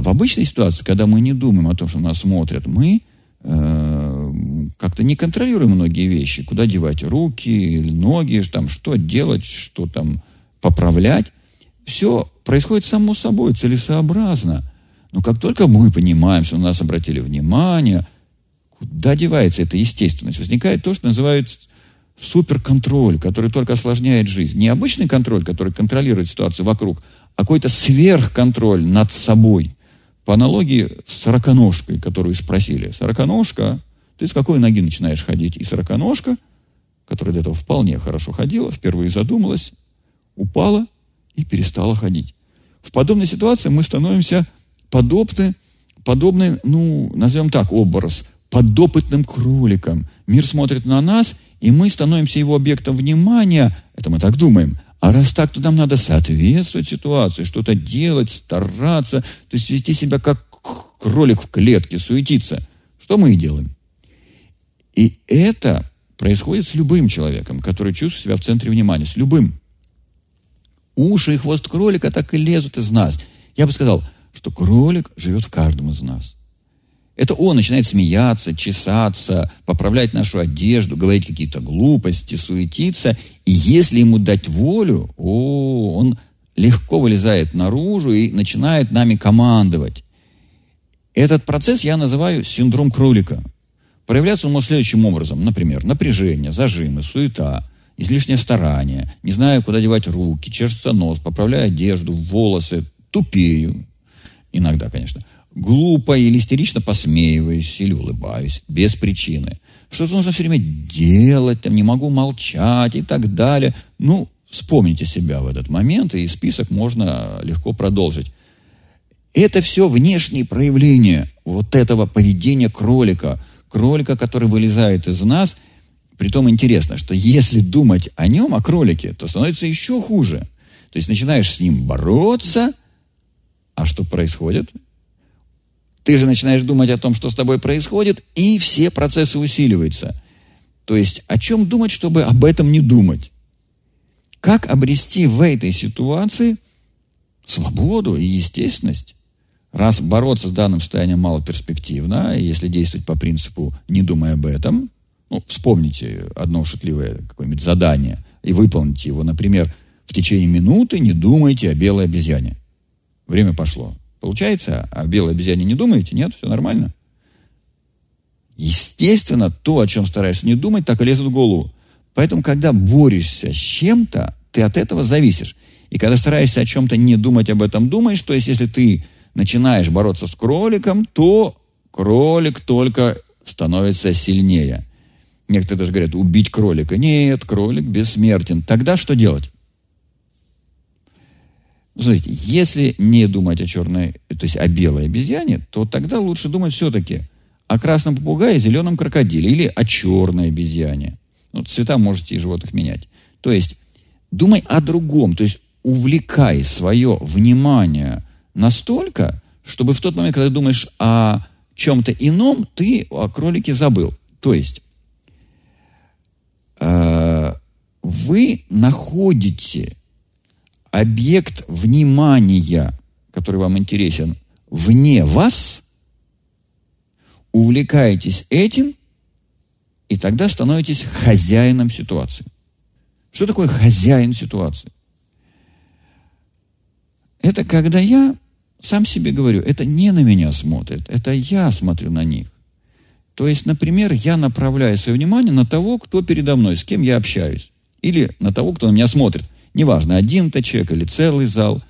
В обычной ситуации, когда мы не думаем о том, что нас смотрят, мы э, как-то не контролируем многие вещи. Куда девать руки ноги, там, что делать, что там поправлять. Все происходит само собой, целесообразно. Но как только мы понимаем, что на нас обратили внимание, куда девается эта естественность? Возникает то, что называют суперконтроль, который только осложняет жизнь. Не обычный контроль, который контролирует ситуацию вокруг, а какой-то сверхконтроль над собой. По аналогии с сороконожкой, которую спросили. Сороконожка, ты с какой ноги начинаешь ходить? И сороконожка, которая до этого вполне хорошо ходила, впервые задумалась, упала и перестала ходить. В подобной ситуации мы становимся подобны, подобны, ну, назовем так, образ, подопытным кроликом. Мир смотрит на нас, и мы становимся его объектом внимания, это мы так думаем, а раз так, то нам надо соответствовать ситуации, что-то делать, стараться, то есть вести себя как кролик в клетке, суетиться. Что мы и делаем. И это происходит с любым человеком, который чувствует себя в центре внимания, с любым. Уши и хвост кролика так и лезут из нас. Я бы сказал, что кролик живет в каждом из нас. Это он начинает смеяться, чесаться, поправлять нашу одежду, говорить какие-то глупости, суетиться. И если ему дать волю, о, он легко вылезает наружу и начинает нами командовать. Этот процесс я называю синдром кролика. Проявляться он может следующим образом. Например, напряжение, зажимы, суета, излишнее старание, не знаю, куда девать руки, чешется нос, поправляю одежду, волосы, тупею. Иногда, конечно глупо или истерично посмеиваюсь или улыбаюсь, без причины. Что-то нужно все время делать, там, не могу молчать и так далее. Ну, вспомните себя в этот момент, и список можно легко продолжить. Это все внешние проявления вот этого поведения кролика. Кролика, который вылезает из нас. Притом интересно, что если думать о нем, о кролике, то становится еще хуже. То есть начинаешь с ним бороться, а что происходит? Ты же начинаешь думать о том, что с тобой происходит, и все процессы усиливаются. То есть о чем думать, чтобы об этом не думать? Как обрести в этой ситуации свободу и естественность? Раз бороться с данным состоянием малоперспективно, если действовать по принципу «не думай об этом», ну, вспомните одно шутливое какое-нибудь задание и выполните его. Например, в течение минуты не думайте о белой обезьяне. Время пошло. Получается? А белой обезьяне не думаете? Нет? Все нормально? Естественно, то, о чем стараешься не думать, так и лезет в голову. Поэтому, когда борешься с чем-то, ты от этого зависишь. И когда стараешься о чем-то не думать об этом, думаешь, то есть если ты начинаешь бороться с кроликом, то кролик только становится сильнее. Некоторые даже говорят, убить кролика. Нет, кролик бессмертен. Тогда что делать? Смотрите, если не думать о черной, то есть о белой обезьяне, то тогда лучше думать все-таки о красном попугае, зеленом крокодиле или о черной обезьяне. Ну, цвета можете и животных менять. То есть думай о другом, то есть увлекай свое внимание настолько, чтобы в тот момент, когда думаешь о чем-то ином, ты о кролике забыл. То есть э, вы находите объект внимания, который вам интересен, вне вас, увлекаетесь этим, и тогда становитесь хозяином ситуации. Что такое хозяин ситуации? Это когда я сам себе говорю, это не на меня смотрит, это я смотрю на них. То есть, например, я направляю свое внимание на того, кто передо мной, с кем я общаюсь. Или на того, кто на меня смотрит – Неважно, один-то человек или целый зал.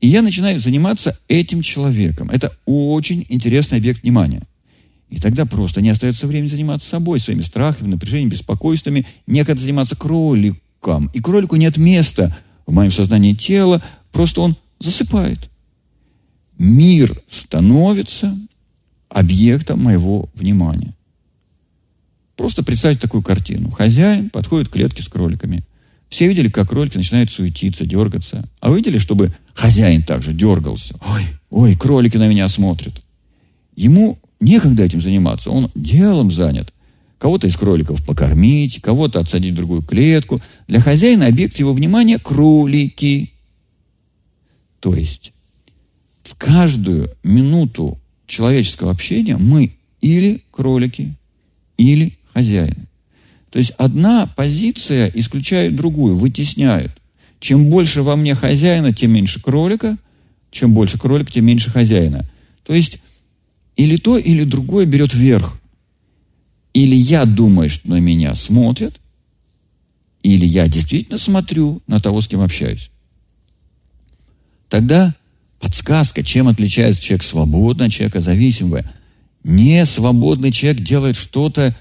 И я начинаю заниматься этим человеком. Это очень интересный объект внимания. И тогда просто не остается времени заниматься собой, своими страхами, напряжениями, беспокойствами. Некогда заниматься кроликом. И кролику нет места в моем сознании тела, просто он засыпает. Мир становится объектом моего внимания. Просто представьте такую картину. Хозяин подходит к клетке с кроликами. Все видели, как кролики начинают суетиться, дергаться. А вы видели, чтобы хозяин также дергался? Ой, ой, кролики на меня смотрят. Ему некогда этим заниматься, он делом занят. Кого-то из кроликов покормить, кого-то отсадить в другую клетку. Для хозяина объект его внимания – кролики. То есть в каждую минуту человеческого общения мы или кролики, или хозяин. То есть одна позиция исключает другую, вытесняет. Чем больше во мне хозяина, тем меньше кролика. Чем больше кролика, тем меньше хозяина. То есть или то, или другое берет верх. Или я думаю, что на меня смотрят, или я действительно смотрю на того, с кем общаюсь. Тогда подсказка, чем отличается человек свободный человека зависимого. Не свободный человек делает что-то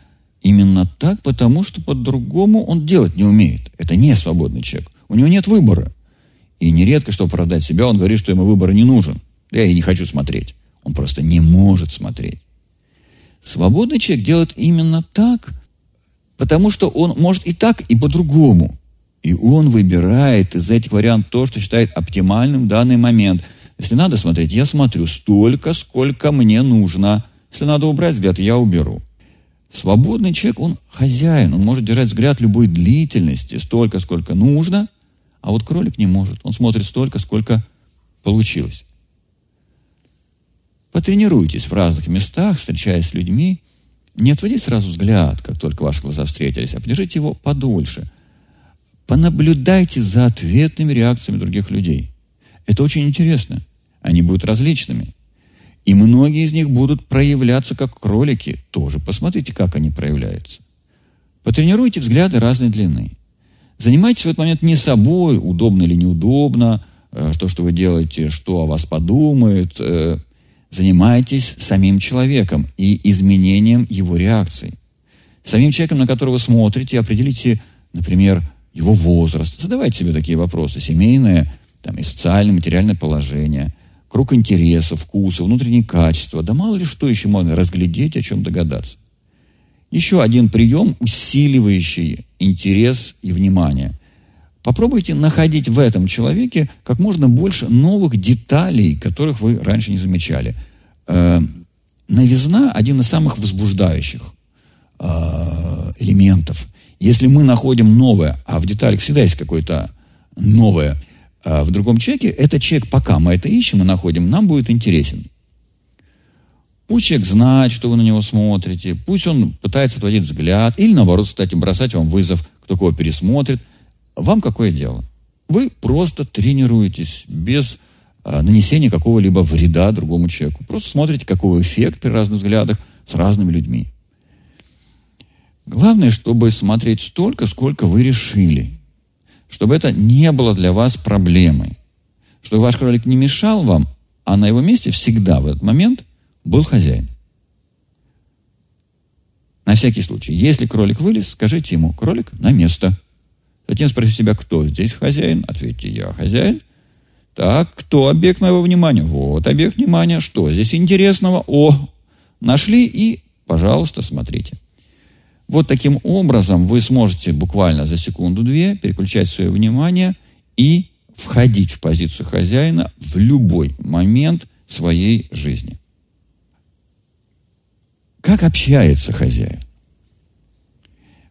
именно так, потому что по-другому он делать не умеет. Это не свободный человек. У него нет выбора. И нередко, чтобы оправдать себя, он говорит, что ему выбор не нужен. Я и не хочу смотреть. Он просто не может смотреть. Свободный человек делает именно так, потому что он может и так, и по-другому. И он выбирает из этих вариантов то, что считает оптимальным в данный момент. Если надо смотреть, я смотрю столько, сколько мне нужно. Если надо убрать взгляд, я уберу. Свободный человек, он хозяин, он может держать взгляд любой длительности, столько, сколько нужно, а вот кролик не может. Он смотрит столько, сколько получилось. Потренируйтесь в разных местах, встречаясь с людьми. Не отводите сразу взгляд, как только ваши глаза встретились, а подержите его подольше. Понаблюдайте за ответными реакциями других людей. Это очень интересно. Они будут различными. И многие из них будут проявляться как кролики. Тоже посмотрите, как они проявляются. Потренируйте взгляды разной длины. Занимайтесь в этот момент не собой, удобно или неудобно, э, то, что вы делаете, что о вас подумают. Э, занимайтесь самим человеком и изменением его реакций. Самим человеком, на которого смотрите, определите, например, его возраст. Задавайте себе такие вопросы. Семейное там, и социальное, материальное положение – круг интересов, вкуса, внутренние качества, да мало ли что еще можно разглядеть, о чем догадаться. Еще один прием, усиливающий интерес и внимание. Попробуйте находить в этом человеке как можно больше новых деталей, которых вы раньше не замечали. Э, новизна – один из самых возбуждающих э, элементов. Если мы находим новое, а в деталях всегда есть какое-то новое – а в другом человеке, этот человек, пока мы это ищем и находим, нам будет интересен. Пусть человек знает, что вы на него смотрите, пусть он пытается отводить взгляд, или наоборот, кстати, бросать вам вызов, кто кого пересмотрит. Вам какое дело? Вы просто тренируетесь без а, нанесения какого-либо вреда другому человеку. Просто смотрите, какой эффект при разных взглядах с разными людьми. Главное, чтобы смотреть столько, сколько вы решили чтобы это не было для вас проблемой. Чтобы ваш кролик не мешал вам, а на его месте всегда в этот момент был хозяин. На всякий случай, если кролик вылез, скажите ему, кролик на место. Затем спросите себя, кто здесь хозяин? Ответьте, я хозяин. Так, кто объект моего внимания? Вот объект внимания. Что здесь интересного? О, нашли и, пожалуйста, смотрите. Вот таким образом вы сможете буквально за секунду-две переключать свое внимание и входить в позицию хозяина в любой момент своей жизни. Как общается хозяин?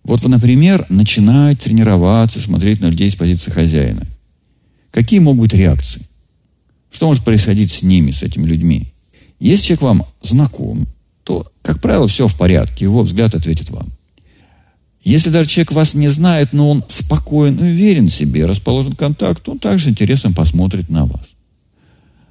Вот вы, например, начинаете тренироваться, смотреть на людей с позиции хозяина. Какие могут быть реакции? Что может происходить с ними, с этими людьми? Если человек вам знаком, то, как правило, все в порядке, его взгляд ответит вам. Если даже человек вас не знает, но он спокоен и уверен в себе, расположен к контакту, он также интересом посмотрит на вас.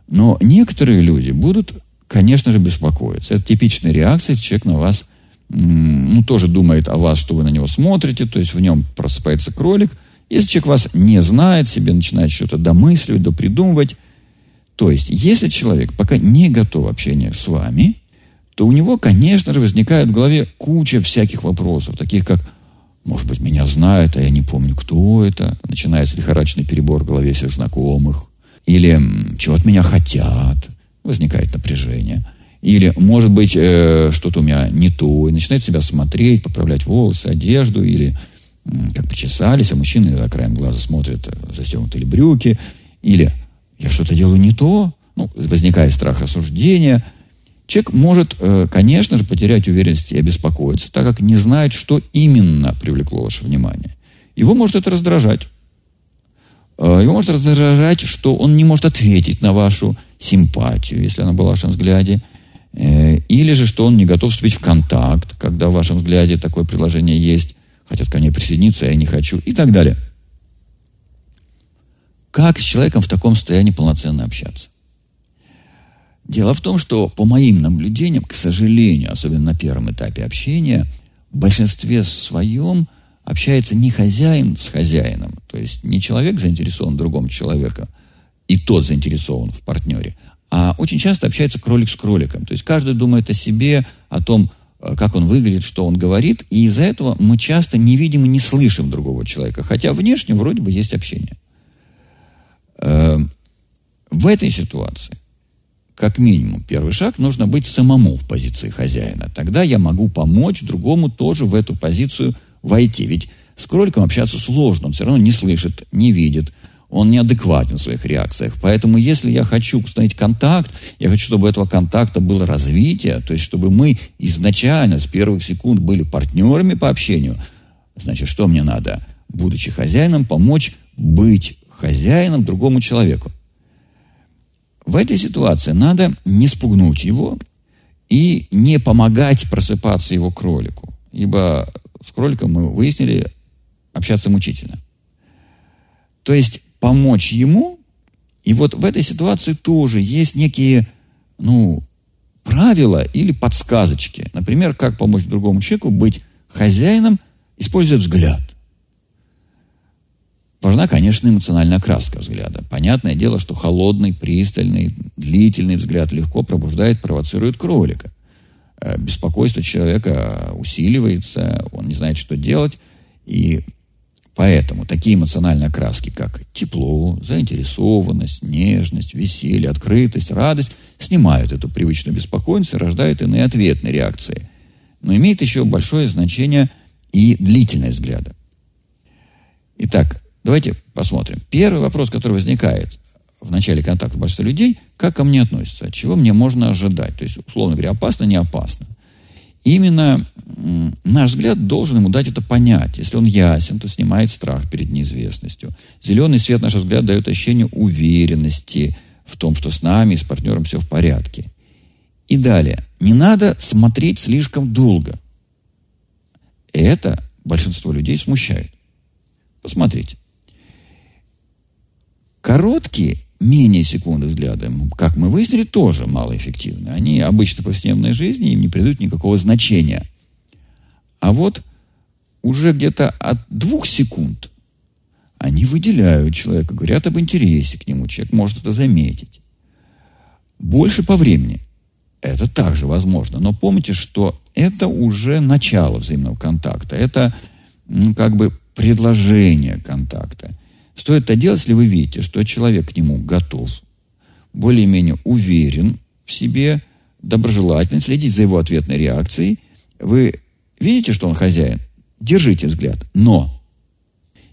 Но некоторые люди будут, конечно же, беспокоиться. Это типичная реакция, если человек на вас, ну, тоже думает о вас, что вы на него смотрите, то есть в нем просыпается кролик. Если человек вас не знает, себе начинает что-то домысливать, допридумывать, то есть, если человек пока не готов общения с вами, то у него, конечно же, возникает в голове куча всяких вопросов, таких как может быть, меня знают, а я не помню, кто это. Начинается лихорадочный перебор в голове всех знакомых. Или чего от меня хотят. Возникает напряжение. Или, может быть, э, что-то у меня не то. И начинает себя смотреть, поправлять волосы, одежду. Или э, как почесались, а мужчины иногда краем глаза смотрят, э, застегнуты ли брюки. Или я что-то делаю не то. Ну, возникает страх осуждения – Человек может, э, конечно же, потерять уверенность и обеспокоиться, так как не знает, что именно привлекло ваше внимание. Его может это раздражать. Э, его может раздражать, что он не может ответить на вашу симпатию, если она была в вашем взгляде, э, или же, что он не готов вступить в контакт, когда в вашем взгляде такое предложение есть, хотят ко мне присоединиться, а я не хочу, и так далее. Как с человеком в таком состоянии полноценно общаться? Дело в том, что по моим наблюдениям, к сожалению, особенно на первом этапе общения, в большинстве своем общается не хозяин с хозяином, то есть не человек заинтересован другом человеке, и тот заинтересован в партнере, а очень часто общается кролик с кроликом. То есть каждый думает о себе, о том, э, как он выглядит, что он говорит, и из-за этого мы часто не видим и не слышим другого человека, хотя внешне вроде бы есть общение. Эм, в этой ситуации как минимум, первый шаг, нужно быть самому в позиции хозяина. Тогда я могу помочь другому тоже в эту позицию войти. Ведь с кроликом общаться сложно, он все равно не слышит, не видит, он неадекватен в своих реакциях. Поэтому если я хочу установить контакт, я хочу, чтобы у этого контакта было развитие, то есть чтобы мы изначально с первых секунд были партнерами по общению, значит, что мне надо? Будучи хозяином, помочь быть хозяином другому человеку. В этой ситуации надо не спугнуть его и не помогать просыпаться его кролику. Ибо с кроликом мы выяснили, общаться мучительно. То есть помочь ему, и вот в этой ситуации тоже есть некие, ну, правила или подсказочки. Например, как помочь другому человеку быть хозяином, используя взгляд. Важна, конечно, эмоциональная окраска взгляда. Понятное дело, что холодный, пристальный, длительный взгляд легко пробуждает, провоцирует кролика. Э, беспокойство человека усиливается, он не знает, что делать. И поэтому такие эмоциональные окраски, как тепло, заинтересованность, нежность, веселье, открытость, радость, снимают эту привычную беспокойность и рождают иные ответные реакции. Но имеет еще большое значение и длительность взгляда. Итак, Давайте посмотрим. Первый вопрос, который возникает в начале контакта большинства людей, как ко мне относятся, чего мне можно ожидать. То есть, условно говоря, опасно, не опасно. Именно наш взгляд должен ему дать это понять. Если он ясен, то снимает страх перед неизвестностью. Зеленый свет, наш взгляд, дает ощущение уверенности в том, что с нами и с партнером все в порядке. И далее. Не надо смотреть слишком долго. Это большинство людей смущает. Посмотрите. Короткие, менее секунды взгляда, как мы выяснили, тоже малоэффективны. Они обычно в повседневной жизни, им не придают никакого значения. А вот уже где-то от двух секунд они выделяют человека, говорят об интересе к нему, человек может это заметить. Больше по времени. Это также возможно. Но помните, что это уже начало взаимного контакта. Это ну, как бы предложение контакта. Стоит это делать, если вы видите, что человек к нему готов, более-менее уверен в себе, доброжелательный, следить за его ответной реакцией. Вы видите, что он хозяин? Держите взгляд. Но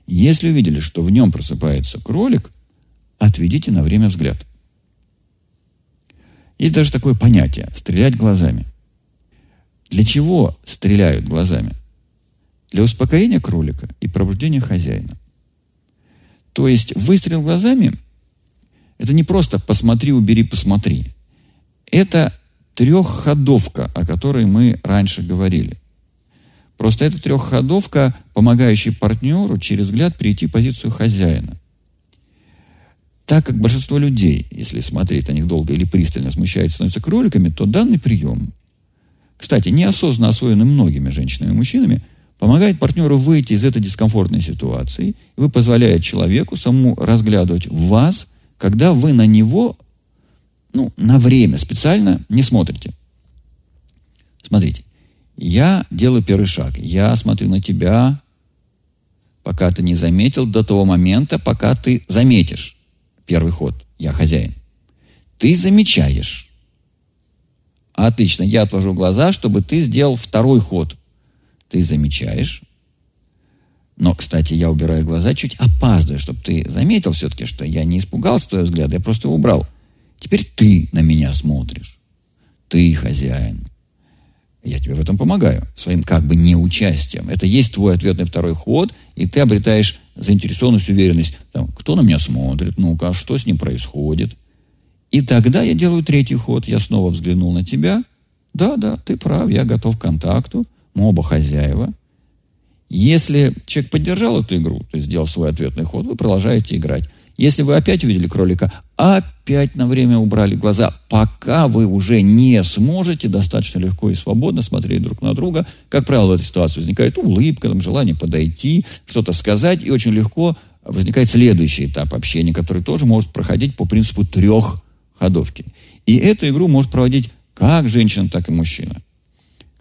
если увидели, что в нем просыпается кролик, отведите на время взгляд. Есть даже такое понятие – стрелять глазами. Для чего стреляют глазами? Для успокоения кролика и пробуждения хозяина. То есть выстрел глазами – это не просто «посмотри, убери, посмотри». Это трехходовка, о которой мы раньше говорили. Просто это трехходовка, помогающая партнеру через взгляд перейти в позицию хозяина. Так как большинство людей, если смотреть на них долго или пристально смущается, становятся кроликами, то данный прием, кстати, неосознанно освоенный многими женщинами и мужчинами, помогает партнеру выйти из этой дискомфортной ситуации. Вы позволяете человеку самому разглядывать вас, когда вы на него ну, на время специально не смотрите. Смотрите, я делаю первый шаг. Я смотрю на тебя, пока ты не заметил, до того момента, пока ты заметишь первый ход. Я хозяин. Ты замечаешь. Отлично, я отвожу глаза, чтобы ты сделал второй ход ты замечаешь. Но, кстати, я убираю глаза, чуть опаздываю, чтобы ты заметил все-таки, что я не испугался твоего взгляда, я просто его убрал. Теперь ты на меня смотришь. Ты хозяин. Я тебе в этом помогаю, своим как бы неучастием. Это есть твой ответный второй ход, и ты обретаешь заинтересованность, уверенность. Там, кто на меня смотрит, ну-ка, а что с ним происходит? И тогда я делаю третий ход. Я снова взглянул на тебя. Да, да, ты прав, я готов к контакту. Мы оба хозяева. Если человек поддержал эту игру, то есть сделал свой ответный ход, вы продолжаете играть. Если вы опять увидели кролика, опять на время убрали глаза, пока вы уже не сможете достаточно легко и свободно смотреть друг на друга. Как правило, в этой ситуации возникает улыбка, там, желание подойти, что-то сказать, и очень легко возникает следующий этап общения, который тоже может проходить по принципу трех ходовки. И эту игру может проводить как женщина, так и мужчина.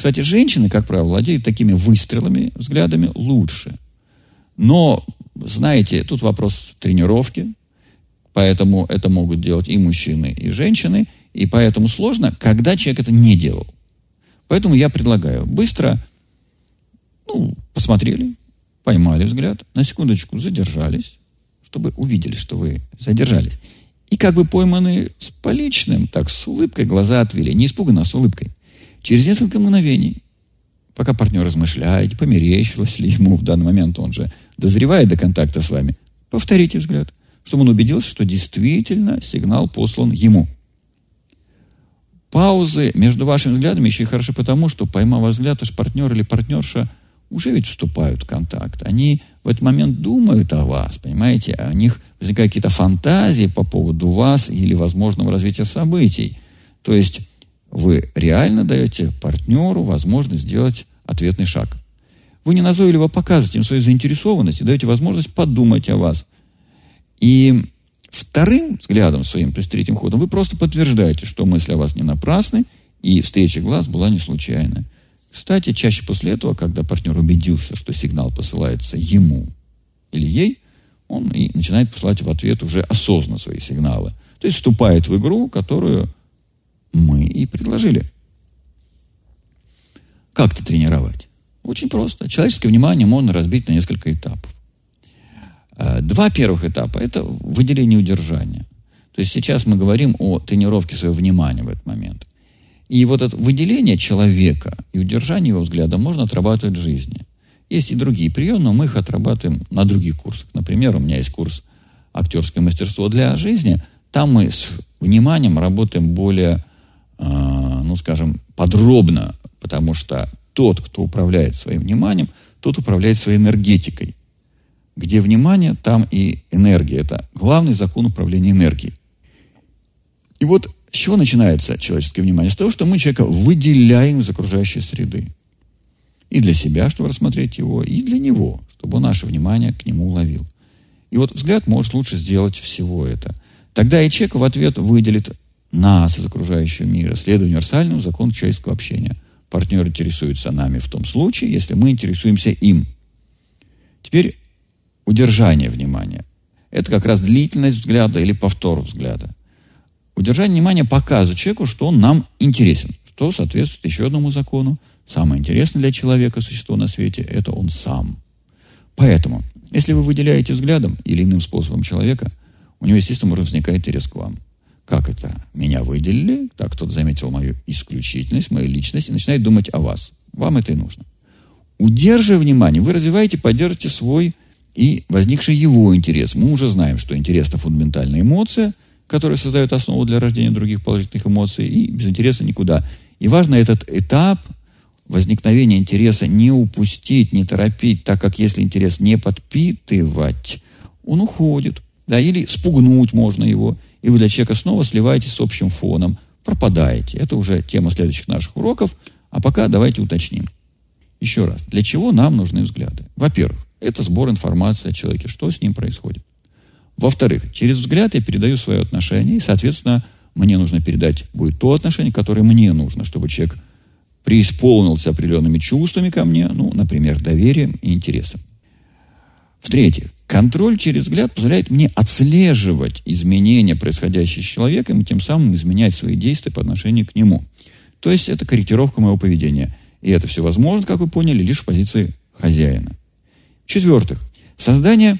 Кстати, женщины, как правило, владеют такими выстрелами, взглядами лучше. Но, знаете, тут вопрос тренировки, поэтому это могут делать и мужчины, и женщины, и поэтому сложно, когда человек это не делал. Поэтому я предлагаю быстро, ну, посмотрели, поймали взгляд, на секундочку задержались, чтобы увидели, что вы задержались. И как бы пойманы с поличным, так с улыбкой глаза отвели. Не испуганно, а с улыбкой. Через несколько мгновений, пока партнер размышляет, померещилось ли ему в данный момент, он же дозревает до контакта с вами, повторите взгляд, чтобы он убедился, что действительно сигнал послан ему. Паузы между вашими взглядами еще и хороши потому, что, поймав взгляд, ваш партнер или партнерша уже ведь вступают в контакт. Они в этот момент думают о вас, понимаете? У них возникают какие-то фантазии по поводу вас или возможного развития событий. То есть вы реально даете партнеру возможность сделать ответный шаг. Вы не назойливо показываете им свою заинтересованность и даете возможность подумать о вас. И вторым взглядом своим, то есть третьим ходом, вы просто подтверждаете, что мысли о вас не напрасны, и встреча глаз была не случайна. Кстати, чаще после этого, когда партнер убедился, что сигнал посылается ему или ей, он и начинает посылать в ответ уже осознанно свои сигналы. То есть вступает в игру, которую мы и предложили. Как это тренировать? Очень просто. Человеческое внимание можно разбить на несколько этапов. Э, два первых этапа – это выделение удержания. То есть сейчас мы говорим о тренировке своего внимания в этот момент. И вот это выделение человека и удержание его взгляда можно отрабатывать в жизни. Есть и другие приемы, но мы их отрабатываем на других курсах. Например, у меня есть курс «Актерское мастерство для жизни». Там мы с вниманием работаем более ну, скажем, подробно, потому что тот, кто управляет своим вниманием, тот управляет своей энергетикой. Где внимание, там и энергия. Это главный закон управления энергией. И вот с чего начинается человеческое внимание? С того, что мы человека выделяем из окружающей среды. И для себя, чтобы рассмотреть его, и для него, чтобы он наше внимание к нему уловил. И вот взгляд может лучше сделать всего это. Тогда и человек в ответ выделит нас из окружающего мира, следуя универсальному закону человеческого общения. Партнер интересуется нами в том случае, если мы интересуемся им. Теперь удержание внимания. Это как раз длительность взгляда или повтор взгляда. Удержание внимания показывает человеку, что он нам интересен, что соответствует еще одному закону. Самое интересное для человека существо на свете – это он сам. Поэтому, если вы выделяете взглядом или иным способом человека, у него, естественно, возникает интерес к вам – как это? Меня выделили, так кто-то заметил мою исключительность, мою личность и начинает думать о вас. Вам это и нужно. Удерживая внимание, вы развиваете, поддержите свой и возникший его интерес. Мы уже знаем, что интерес – это фундаментальная эмоция, которая создает основу для рождения других положительных эмоций, и без интереса никуда. И важно этот этап возникновения интереса не упустить, не торопить, так как если интерес не подпитывать, он уходит. Да, или спугнуть можно его – и вы для человека снова сливаетесь с общим фоном, пропадаете. Это уже тема следующих наших уроков. А пока давайте уточним. Еще раз, для чего нам нужны взгляды? Во-первых, это сбор информации о человеке, что с ним происходит. Во-вторых, через взгляд я передаю свое отношение, и, соответственно, мне нужно передать будет то отношение, которое мне нужно, чтобы человек преисполнился определенными чувствами ко мне, ну, например, доверием и интересом. В-третьих, Контроль через взгляд позволяет мне отслеживать изменения, происходящие с человеком, и тем самым изменять свои действия по отношению к нему. То есть это корректировка моего поведения. И это все возможно, как вы поняли, лишь в позиции хозяина. В-четвертых, создание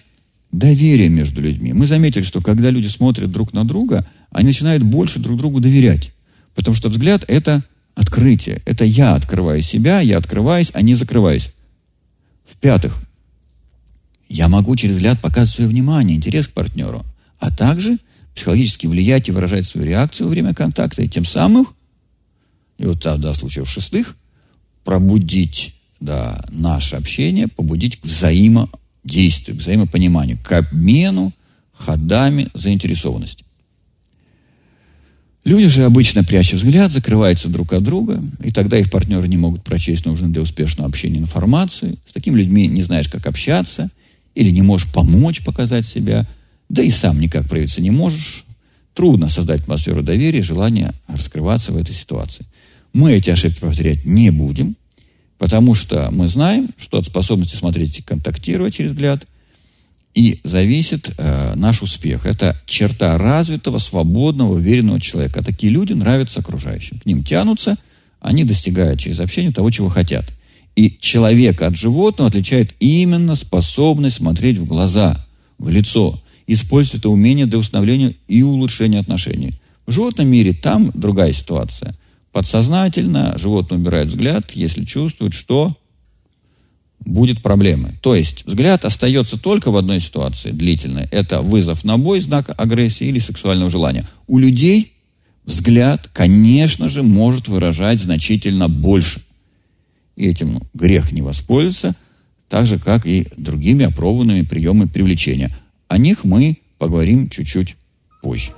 доверия между людьми. Мы заметили, что когда люди смотрят друг на друга, они начинают больше друг другу доверять. Потому что взгляд – это открытие. Это я открываю себя, я открываюсь, а не закрываюсь. В-пятых, я могу через взгляд показывать свое внимание, интерес к партнеру, а также психологически влиять и выражать свою реакцию во время контакта, и тем самым, и вот тогда случай в-шестых, пробудить да, наше общение, побудить к взаимодействию, к взаимопониманию, к обмену ходами заинтересованности. Люди же обычно, пряча взгляд, закрываются друг от друга, и тогда их партнеры не могут прочесть нужную для успешного общения информацию. С такими людьми не знаешь, как общаться, или не можешь помочь показать себя, да и сам никак проявиться не можешь. Трудно создать атмосферу доверия, желания раскрываться в этой ситуации. Мы эти ошибки повторять не будем, потому что мы знаем, что от способности смотреть и контактировать через взгляд и зависит э, наш успех. Это черта развитого, свободного, уверенного человека. А такие люди нравятся окружающим. К ним тянутся, они достигают через общение того, чего хотят. И человека от животного отличает именно способность смотреть в глаза, в лицо, использовать это умение для установления и улучшения отношений. В животном мире там другая ситуация. Подсознательно животное убирает взгляд, если чувствует, что будет проблемы. То есть взгляд остается только в одной ситуации длительной. Это вызов на бой, знак агрессии или сексуального желания. У людей взгляд, конечно же, может выражать значительно больше. И этим грех не воспользоваться, так же, как и другими опробованными приемами привлечения. О них мы поговорим чуть-чуть позже.